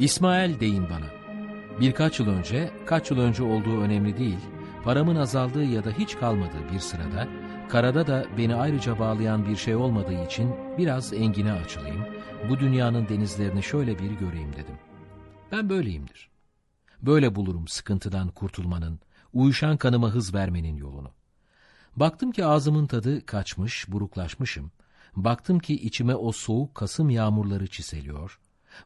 İsmail deyin bana. Birkaç yıl önce, kaç yıl önce olduğu önemli değil, paramın azaldığı ya da hiç kalmadığı bir sırada, karada da beni ayrıca bağlayan bir şey olmadığı için biraz engine açılayım, bu dünyanın denizlerini şöyle bir göreyim dedim. Ben böyleyimdir. Böyle bulurum sıkıntıdan kurtulmanın, uyuşan kanıma hız vermenin yolunu. Baktım ki ağzımın tadı kaçmış, buruklaşmışım. Baktım ki içime o soğuk Kasım yağmurları çiseliyor.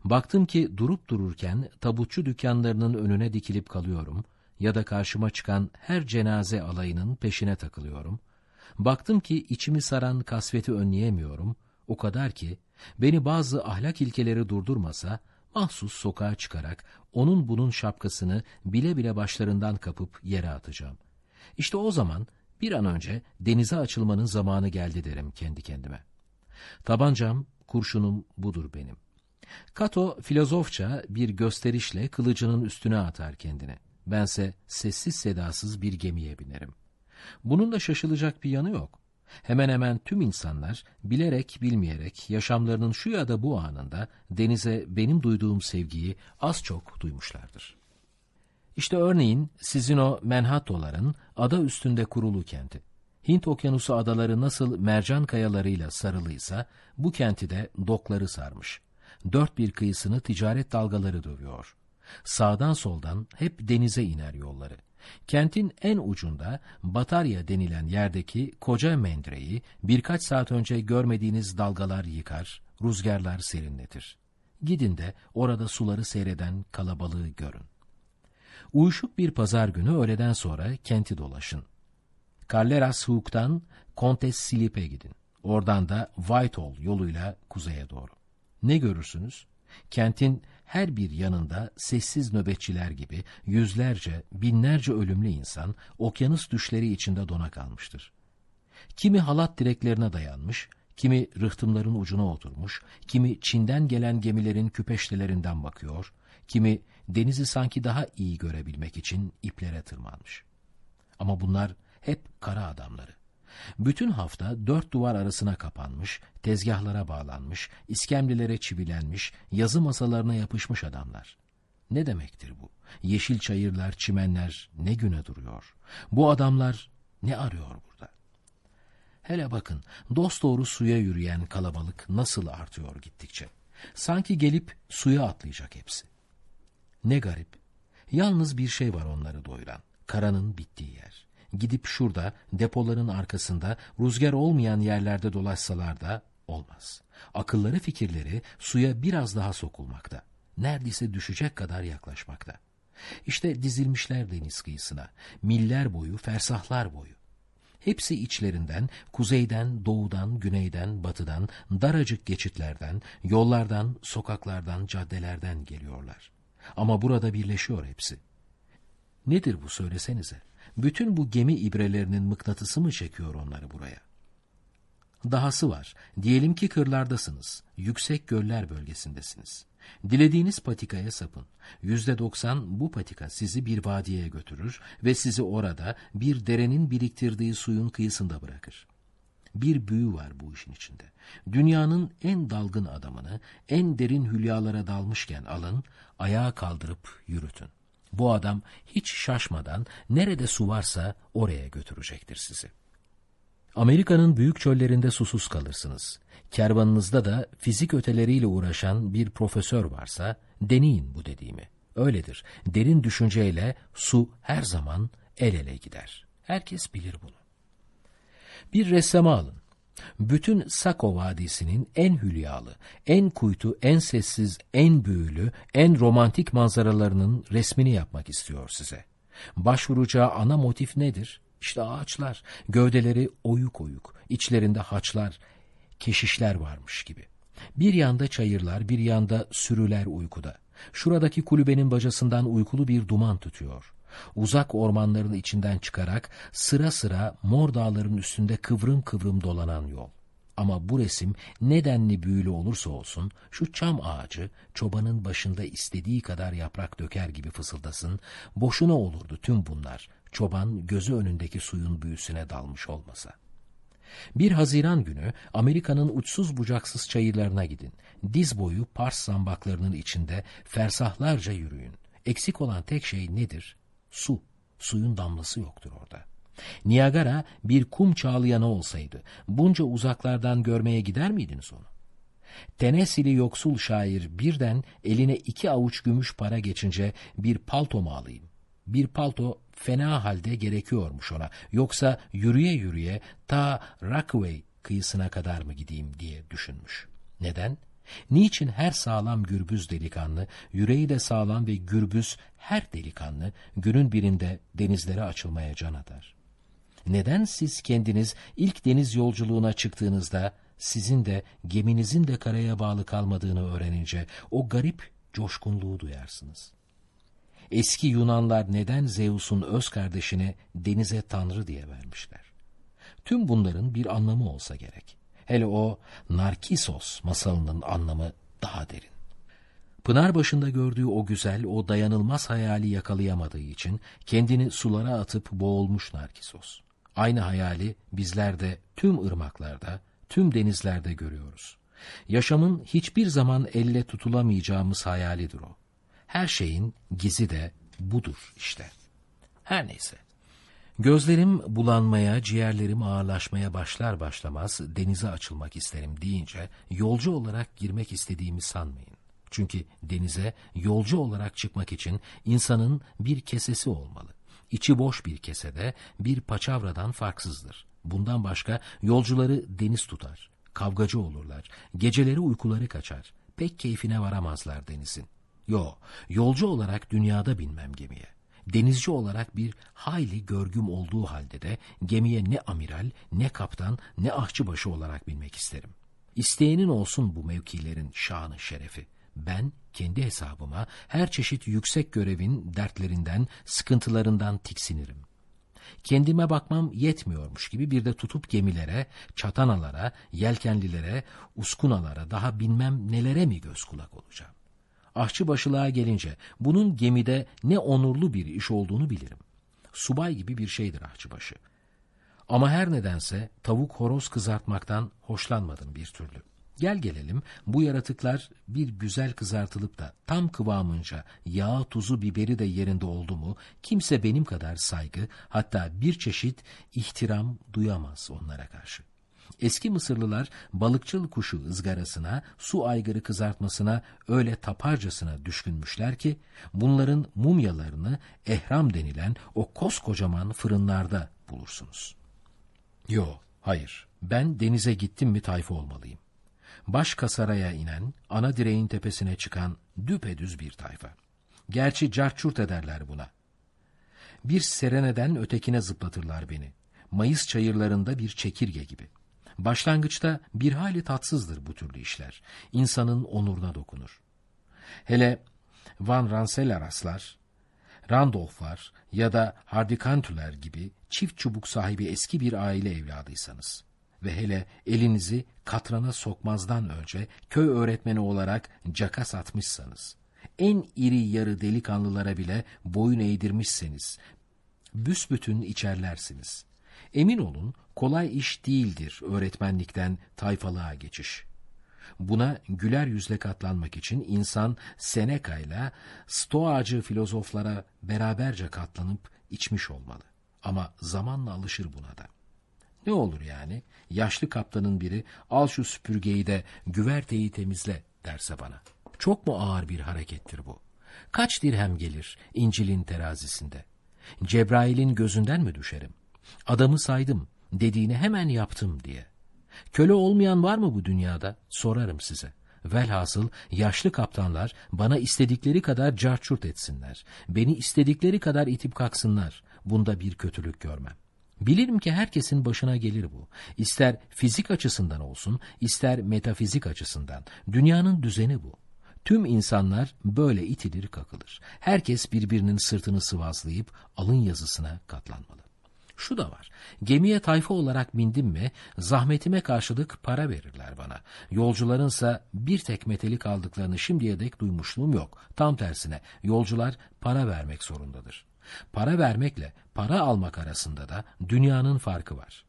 Baktım ki durup dururken tabutçu dükkanlarının önüne dikilip kalıyorum ya da karşıma çıkan her cenaze alayının peşine takılıyorum. Baktım ki içimi saran kasveti önleyemiyorum. O kadar ki beni bazı ahlak ilkeleri durdurmasa mahsus sokağa çıkarak onun bunun şapkasını bile bile başlarından kapıp yere atacağım. İşte o zaman bir an önce denize açılmanın zamanı geldi derim kendi kendime. Tabancam, kurşunum budur benim. Kato filozofça bir gösterişle kılıcının üstüne atar kendini. Bense sessiz sedasız bir gemiye binerim. Bunun da şaşılacak bir yanı yok. Hemen hemen tüm insanlar bilerek bilmeyerek yaşamlarının şu ya da bu anında denize benim duyduğum sevgiyi az çok duymuşlardır. İşte örneğin sizin o Manhattan'ların ada üstünde kurulu kenti. Hint okyanusu adaları nasıl mercan kayalarıyla sarılıysa bu kenti de dokları sarmış. Dört bir kıyısını ticaret dalgaları dövüyor. Sağdan soldan hep denize iner yolları. Kentin en ucunda Batarya denilen yerdeki koca mendreyi birkaç saat önce görmediğiniz dalgalar yıkar, rüzgarlar serinletir. Gidin de orada suları seyreden kalabalığı görün. Uyuşuk bir pazar günü öğleden sonra kenti dolaşın. Carleras Hook'tan Contes Silip'e gidin. Oradan da Whitehall yoluyla kuzeye doğru. Ne görürsünüz? Kentin her bir yanında sessiz nöbetçiler gibi yüzlerce, binlerce ölümlü insan okyanus düşleri içinde dona kalmıştır. Kimi halat direklerine dayanmış, kimi rıhtımların ucuna oturmuş, kimi Çin'den gelen gemilerin küpeştelerinden bakıyor, kimi denizi sanki daha iyi görebilmek için iplere tırmanmış. Ama bunlar hep kara adamları. Bütün hafta dört duvar arasına kapanmış, tezgahlara bağlanmış, iskemlelere çivilenmiş, yazı masalarına yapışmış adamlar. Ne demektir bu? Yeşil çayırlar, çimenler ne güne duruyor? Bu adamlar ne arıyor burada? Hele bakın, dosdoğru suya yürüyen kalabalık nasıl artıyor gittikçe. Sanki gelip suya atlayacak hepsi. Ne garip. Yalnız bir şey var onları doyuran. Karanın bittiği yer. Gidip şurada, depoların arkasında, rüzgar olmayan yerlerde dolaşsalar da olmaz. Akılları fikirleri suya biraz daha sokulmakta. Neredeyse düşecek kadar yaklaşmakta. İşte dizilmişler deniz kıyısına, miller boyu, fersahlar boyu. Hepsi içlerinden, kuzeyden, doğudan, güneyden, batıdan, daracık geçitlerden, yollardan, sokaklardan, caddelerden geliyorlar. Ama burada birleşiyor hepsi. Nedir bu söylesenize? Bütün bu gemi ibrelerinin mıknatısı mı çekiyor onları buraya? Dahası var. Diyelim ki kırlardasınız. Yüksek göller bölgesindesiniz. Dilediğiniz patikaya sapın. Yüzde doksan bu patika sizi bir vadiye götürür ve sizi orada bir derenin biriktirdiği suyun kıyısında bırakır. Bir büyü var bu işin içinde. Dünyanın en dalgın adamını en derin hülyalara dalmışken alın, ayağa kaldırıp yürütün. Bu adam hiç şaşmadan nerede su varsa oraya götürecektir sizi. Amerika'nın büyük çöllerinde susuz kalırsınız. Kervanınızda da fizik öteleriyle uğraşan bir profesör varsa deneyin bu dediğimi. Öyledir. Derin düşünceyle su her zaman el ele gider. Herkes bilir bunu. Bir ressamı alın. Bütün Sako Vadisi'nin en hülyalı, en kuytu, en sessiz, en büyülü, en romantik manzaralarının resmini yapmak istiyor size. Başvuracağı ana motif nedir? İşte ağaçlar, gövdeleri oyuk oyuk, içlerinde haçlar, keşişler varmış gibi. Bir yanda çayırlar, bir yanda sürüler uykuda. Şuradaki kulübenin bacasından uykulu bir duman tutuyor uzak ormanların içinden çıkarak sıra sıra mor dağların üstünde kıvrım kıvrım dolanan yol. Ama bu resim nedenli büyülü olursa olsun şu çam ağacı çobanın başında istediği kadar yaprak döker gibi fısıldasın, boşuna olurdu tüm bunlar çoban gözü önündeki suyun büyüsüne dalmış olmasa. Bir Haziran günü Amerika'nın uçsuz bucaksız çayırlarına gidin. Diz boyu Pars zambaklarının içinde fersahlarca yürüyün. Eksik olan tek şey nedir? Su. Suyun damlası yoktur orada. Niagara bir kum çağlayanı olsaydı bunca uzaklardan görmeye gider miydiniz onu? Tennessee'li yoksul şair birden eline iki avuç gümüş para geçince bir palto mu alayım? Bir palto fena halde gerekiyormuş ona. Yoksa yürüye yürüye ta Rockaway kıyısına kadar mı gideyim diye düşünmüş. Neden? Niçin her sağlam gürbüz delikanlı, yüreği de sağlam ve gürbüz her delikanlı günün birinde denizlere açılmaya can atar? Neden siz kendiniz ilk deniz yolculuğuna çıktığınızda sizin de geminizin de karaya bağlı kalmadığını öğrenince o garip coşkunluğu duyarsınız? Eski Yunanlar neden Zeus'un öz kardeşine denize tanrı diye vermişler? Tüm bunların bir anlamı olsa gerek. Hele o Narkisos masalının anlamı daha derin. Pınar başında gördüğü o güzel, o dayanılmaz hayali yakalayamadığı için kendini sulara atıp boğulmuş Narkisos. Aynı hayali bizler de tüm ırmaklarda, tüm denizlerde görüyoruz. Yaşamın hiçbir zaman elle tutulamayacağımız hayalidir o. Her şeyin gizi de budur işte. Her neyse. Gözlerim bulanmaya, ciğerlerim ağırlaşmaya başlar başlamaz denize açılmak isterim deyince yolcu olarak girmek istediğimi sanmayın. Çünkü denize yolcu olarak çıkmak için insanın bir kesesi olmalı. İçi boş bir kesede bir paçavradan farksızdır. Bundan başka yolcuları deniz tutar, kavgacı olurlar, geceleri uykuları kaçar, pek keyfine varamazlar denizin. Yo, yolcu olarak dünyada binmem gemiye. Denizci olarak bir hayli görgüm olduğu halde de gemiye ne amiral, ne kaptan, ne ahçıbaşı olarak binmek isterim. İsteyenin olsun bu mevkilerin şanı şerefi. Ben kendi hesabıma her çeşit yüksek görevin dertlerinden, sıkıntılarından tiksinirim. Kendime bakmam yetmiyormuş gibi bir de tutup gemilere, çatanalara, yelkenlilere, uskunalara daha bilmem nelere mi göz kulak olacağım. Ahçıbaşılığa gelince bunun gemide ne onurlu bir iş olduğunu bilirim. Subay gibi bir şeydir ahçıbaşı. Ama her nedense tavuk horoz kızartmaktan hoşlanmadım bir türlü. Gel gelelim bu yaratıklar bir güzel kızartılıp da tam kıvamınca yağ, tuzu, biberi de yerinde oldu mu kimse benim kadar saygı hatta bir çeşit ihtiram duyamaz onlara karşı. Eski Mısırlılar balıkçıl kuşu ızgarasına, su aygırı kızartmasına öyle taparcasına düşkünmüşler ki bunların mumyalarını ehram denilen o koskocaman fırınlarda bulursunuz. Yo, hayır. Ben denize gittim mi tayfa olmalıyım. Baş kasaraya inen, ana direğin tepesine çıkan düpedüz bir tayfa. Gerçi carçurt ederler buna. Bir sereneden ötekine zıplatırlar beni. Mayıs çayırlarında bir çekirge gibi. Başlangıçta bir hali tatsızdır bu türlü işler. İnsanın onuruna dokunur. Hele Van Ranselaraslar, Randolph'lar ya da Hardikantüler gibi çift çubuk sahibi eski bir aile evladıysanız ve hele elinizi katrana sokmazdan önce köy öğretmeni olarak caka satmışsanız, en iri yarı delikanlılara bile boyun eğdirmişseniz, büsbütün içerlersiniz. Emin olun kolay iş değildir öğretmenlikten tayfalığa geçiş. Buna güler yüzle katlanmak için insan Seneca ile Stoacı filozoflara beraberce katlanıp içmiş olmalı. Ama zamanla alışır buna da. Ne olur yani? Yaşlı kaptanın biri al şu süpürgeyi de güverteyi temizle derse bana. Çok mu ağır bir harekettir bu? Kaç dirhem gelir İncil'in terazisinde? Cebrail'in gözünden mi düşerim? Adamı saydım, dediğini hemen yaptım diye. Köle olmayan var mı bu dünyada? Sorarım size. Velhasıl yaşlı kaptanlar bana istedikleri kadar carçurt etsinler. Beni istedikleri kadar itip kalksınlar. Bunda bir kötülük görmem. Bilirim ki herkesin başına gelir bu. İster fizik açısından olsun, ister metafizik açısından. Dünyanın düzeni bu. Tüm insanlar böyle itilir kakılır. Herkes birbirinin sırtını sıvazlayıp alın yazısına katlanmalı. Şu da var. Gemiye tayfa olarak bindim mi zahmetime karşılık para verirler bana. Yolcularınsa bir tek metelik aldıklarını şimdiye dek duymuşluğum yok. Tam tersine yolcular para vermek zorundadır. Para vermekle para almak arasında da dünyanın farkı var.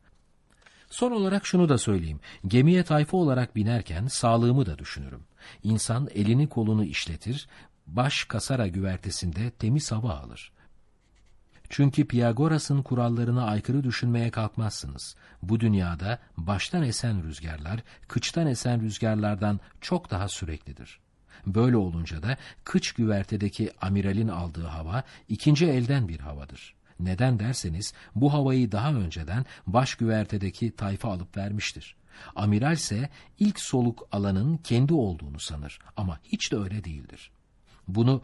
Son olarak şunu da söyleyeyim. Gemiye tayfa olarak binerken sağlığımı da düşünürüm. İnsan elini kolunu işletir, baş kasara güvertesinde temiz hava alır. Çünkü Piyagoras'ın kurallarına aykırı düşünmeye kalkmazsınız. Bu dünyada baştan esen rüzgarlar, kıçtan esen rüzgarlardan çok daha süreklidir. Böyle olunca da kıç güvertedeki amiralin aldığı hava ikinci elden bir havadır. Neden derseniz bu havayı daha önceden baş güvertedeki tayfa alıp vermiştir. Amiral ise ilk soluk alanın kendi olduğunu sanır ama hiç de öyle değildir. Bunu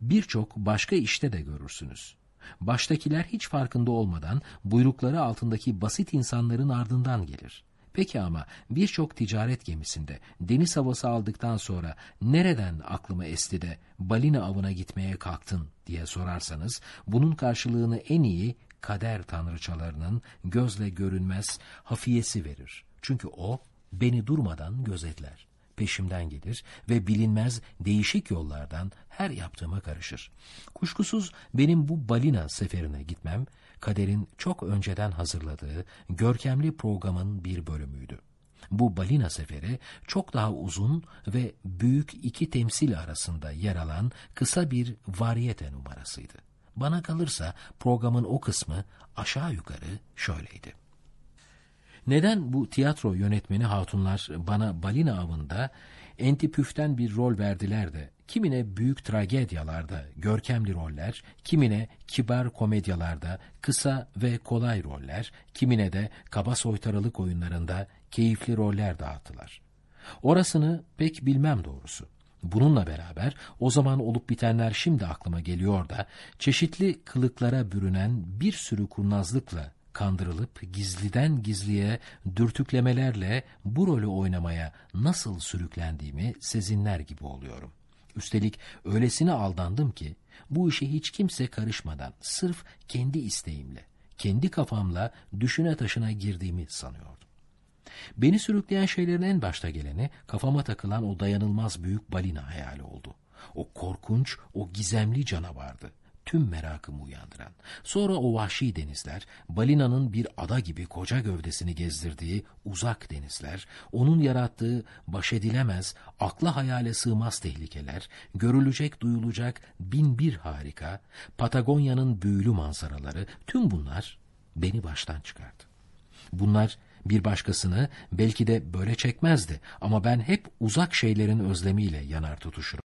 birçok başka işte de görürsünüz. Baştakiler hiç farkında olmadan buyrukları altındaki basit insanların ardından gelir. Peki ama birçok ticaret gemisinde deniz havası aldıktan sonra nereden aklıma esti de balina avına gitmeye kalktın diye sorarsanız bunun karşılığını en iyi kader tanrıçalarının gözle görünmez hafiyesi verir. Çünkü o beni durmadan gözetler peşimden gelir ve bilinmez değişik yollardan her yaptığıma karışır. Kuşkusuz benim bu balina seferine gitmem, kaderin çok önceden hazırladığı görkemli programın bir bölümüydü. Bu balina seferi çok daha uzun ve büyük iki temsil arasında yer alan kısa bir variyete numarasıydı. Bana kalırsa programın o kısmı aşağı yukarı şöyleydi. Neden bu tiyatro yönetmeni hatunlar bana balina avında entipüften bir rol verdiler de kimine büyük tragedyalarda görkemli roller, kimine kibar komedyalarda kısa ve kolay roller, kimine de kaba soytarılık oyunlarında keyifli roller dağıttılar. Orasını pek bilmem doğrusu. Bununla beraber o zaman olup bitenler şimdi aklıma geliyor da çeşitli kılıklara bürünen bir sürü kurnazlıkla kandırılıp gizliden gizliye dürtüklemelerle bu rolü oynamaya nasıl sürüklendiğimi sezinler gibi oluyorum. Üstelik öylesine aldandım ki bu işe hiç kimse karışmadan sırf kendi isteğimle, kendi kafamla düşüne taşına girdiğimi sanıyordum. Beni sürükleyen şeylerin en başta geleni kafama takılan o dayanılmaz büyük balina hayali oldu. O korkunç, o gizemli canavardı tüm merakımı uyandıran. Sonra o vahşi denizler, balinanın bir ada gibi koca gövdesini gezdirdiği uzak denizler, onun yarattığı baş edilemez, akla hayale sığmaz tehlikeler, görülecek duyulacak bin bir harika, Patagonya'nın büyülü manzaraları, tüm bunlar beni baştan çıkardı. Bunlar bir başkasını belki de böyle çekmezdi ama ben hep uzak şeylerin özlemiyle yanar tutuşurum.